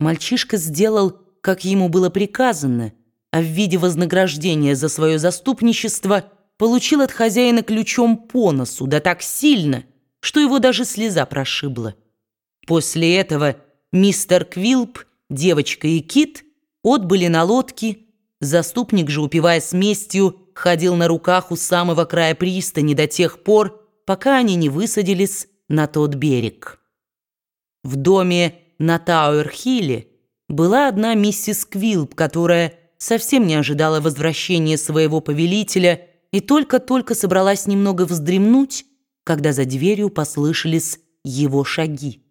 Мальчишка сделал, как ему было приказано, а в виде вознаграждения за свое заступничество получил от хозяина ключом по носу, да так сильно, что его даже слеза прошибла. После этого мистер Квилп, девочка и Кит отбыли на лодке, заступник же, упиваясь местью, ходил на руках у самого края пристани до тех пор, пока они не высадились на тот берег. В доме на Тауэр-Хилле была одна миссис Квилп, которая совсем не ожидала возвращения своего повелителя и только-только собралась немного вздремнуть, когда за дверью послышались его шаги.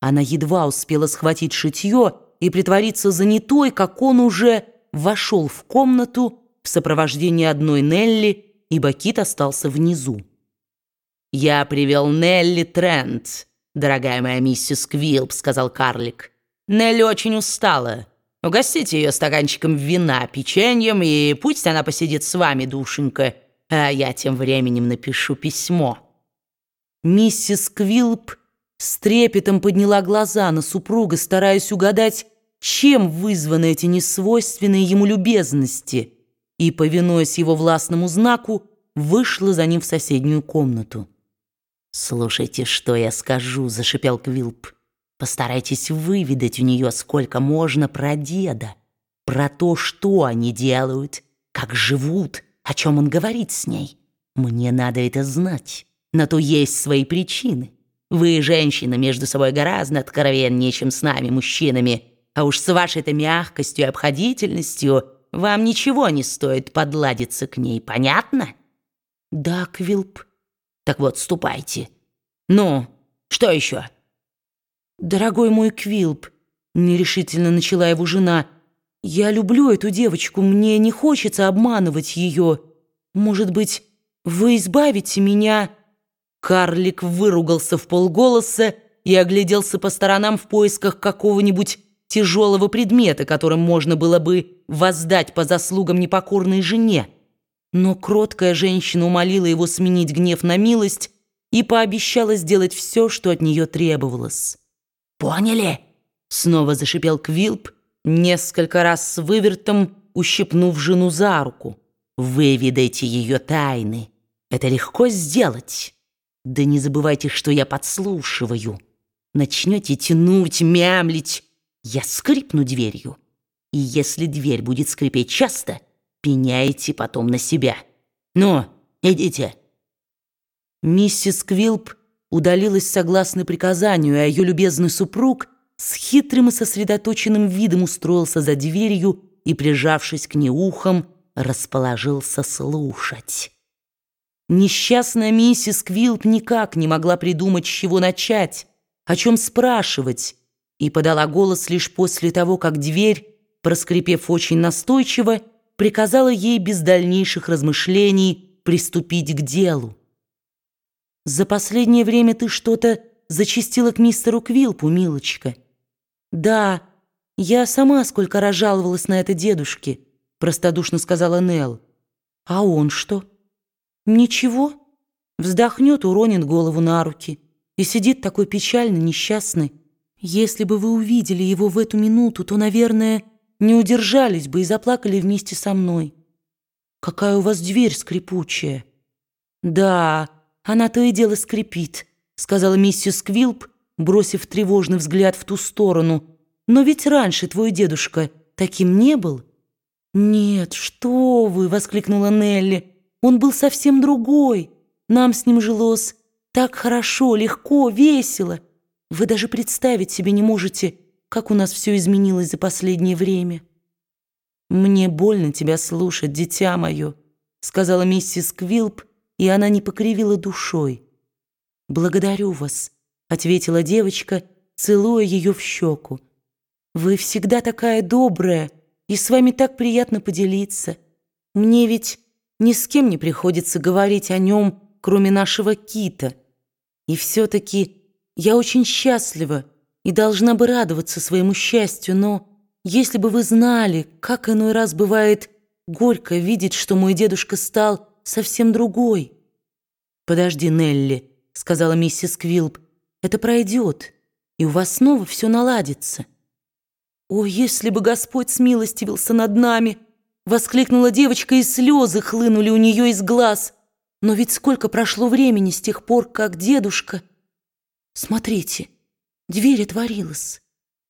Она едва успела схватить шитье и притвориться занятой, как он уже вошел в комнату в сопровождении одной Нелли, ибо Кит остался внизу. «Я привел Нелли Трент, дорогая моя миссис Квилп», — сказал карлик. «Нелли очень устала. Угостите ее стаканчиком вина, печеньем, и пусть она посидит с вами, душенька, а я тем временем напишу письмо». Миссис Квилп с трепетом подняла глаза на супруга, стараясь угадать, чем вызваны эти несвойственные ему любезности, и, повинуясь его властному знаку, вышла за ним в соседнюю комнату. «Слушайте, что я скажу», — зашипел Квилп. «Постарайтесь выведать у нее сколько можно про деда, про то, что они делают, как живут, о чем он говорит с ней. Мне надо это знать, на то есть свои причины. Вы, женщины, между собой гораздо откровеннее, чем с нами, мужчинами, а уж с вашей-то мягкостью и обходительностью вам ничего не стоит подладиться к ней, понятно?» «Да, Квилп». Так вот, ступайте. Ну, что еще?» «Дорогой мой Квилп», — нерешительно начала его жена, «я люблю эту девочку, мне не хочется обманывать ее. Может быть, вы избавите меня?» Карлик выругался в полголоса и огляделся по сторонам в поисках какого-нибудь тяжелого предмета, которым можно было бы воздать по заслугам непокорной жене. Но кроткая женщина умолила его сменить гнев на милость и пообещала сделать все, что от нее требовалось. «Поняли?» — снова зашипел Квилп, несколько раз с вывертом ущипнув жену за руку. «Выведайте ее тайны. Это легко сделать. Да не забывайте, что я подслушиваю. Начнете тянуть, мямлить. Я скрипну дверью. И если дверь будет скрипеть часто...» пеняйте потом на себя. Ну, идите». Миссис Квилп удалилась согласно приказанию, а ее любезный супруг с хитрым и сосредоточенным видом устроился за дверью и, прижавшись к ней ухом, расположился слушать. Несчастная миссис Квилп никак не могла придумать, с чего начать, о чем спрашивать, и подала голос лишь после того, как дверь, проскрипев очень настойчиво, приказала ей без дальнейших размышлений приступить к делу. «За последнее время ты что-то зачастила к мистеру Квилпу, милочка». «Да, я сама сколько раз жаловалась на это дедушке», простодушно сказала Нелл. «А он что?» «Ничего». Вздохнет, уронит голову на руки и сидит такой печальный, несчастный. Если бы вы увидели его в эту минуту, то, наверное, не удержались бы и заплакали вместе со мной. Какая у вас дверь скрипучая. Да, она то и дело скрипит, сказала миссис Квилп, бросив тревожный взгляд в ту сторону. Но ведь раньше твой дедушка таким не был. Нет, что вы, воскликнула Нелли. Он был совсем другой. Нам с ним жилось так хорошо, легко, весело. Вы даже представить себе не можете, как у нас все изменилось за последнее время. «Мне больно тебя слушать, дитя мое», — сказала миссис Квилп, и она не покривила душой. «Благодарю вас», — ответила девочка, целуя ее в щеку. «Вы всегда такая добрая, и с вами так приятно поделиться. Мне ведь ни с кем не приходится говорить о нем, кроме нашего кита. И все-таки я очень счастлива, и должна бы радоваться своему счастью, но если бы вы знали, как иной раз бывает горько видеть, что мой дедушка стал совсем другой. «Подожди, Нелли», — сказала миссис Квилп, — «это пройдет, и у вас снова все наладится». «О, если бы Господь смилостивился над нами!» Воскликнула девочка, и слезы хлынули у нее из глаз. Но ведь сколько прошло времени с тех пор, как дедушка... Смотрите, дверь отворилась.